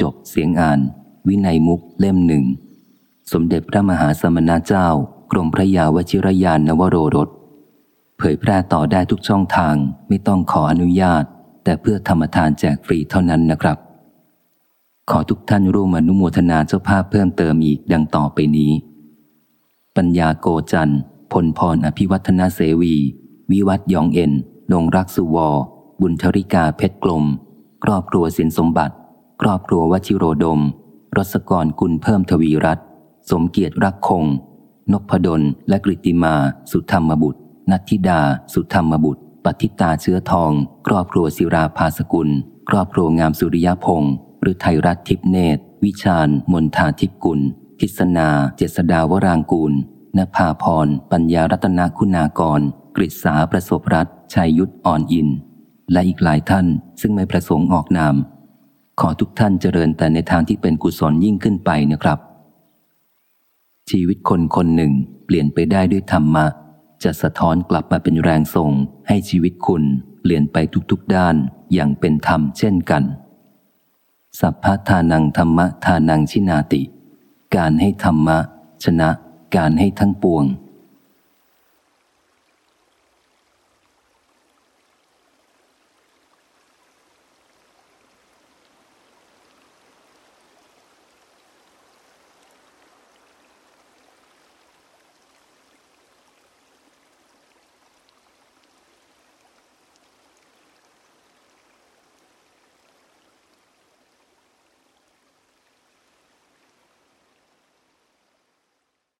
จบเสียงอ่าน วินัยมุกเล่มหนึ่ง สมเด็จพระมหาสมณเจ้ากรมพระยาวชิรยานนวโรรส เผยแพร่ต่อได้ทุกช่องทางไม่ต้องขออนุญาต แต่เพื่อธรรมทานแจกฟรีเท่านั้นนะครับ ขอทุกท่านร่วมอนุโมทนาเจ้าภาพเพิ่มเติมอีกดังต่อไปนี้ ปัญญาโกจันพลพรอภิวัฒนาเสวี วิวัตยองเอ็นนงรักสุวอบุญธริกาเพชรกลม ครอบครัวสินสมบัติ ครอบครัววชิโรดม รสกรกุลเพิ่มทวีรัตสมเกียรติรักคง นพดล และกริติมา สุธรรมบุตร นัทธิดา สุธรรมบุตร ปฏิตาเชื้อทอง ครอบครัวศิราภาสกุล ครอบครัวงามสุริยพงศ์หรือไทยรัฐทิพเนตร วิชาญมนทาทิพกุล พิษนา เจษดาวรางกูลนภาพร ปัญญารัตนคุณากร กฤษสาประสบรัฐชัยยุทธอ่อนอิน และอีกหลายท่านซึ่งไม่ประสงค์ออกนาม ขอทุกท่านเจริญแต่ในทางที่เป็นกุศลยิ่งขึ้นไปนะครับ ชีวิตคนคนหนึ่งเปลี่ยนไปได้ด้วยธรรมะ จะสะท้อนกลับมาเป็นแรงส่ง ให้ชีวิตคุณเปลี่ยนไปทุกๆด้านอย่างเป็นธรรมเช่นกัน สัพพทานังธรรมะทานังชินาติ การให้ธรรมะ ชนะ การให้ทั้งปวง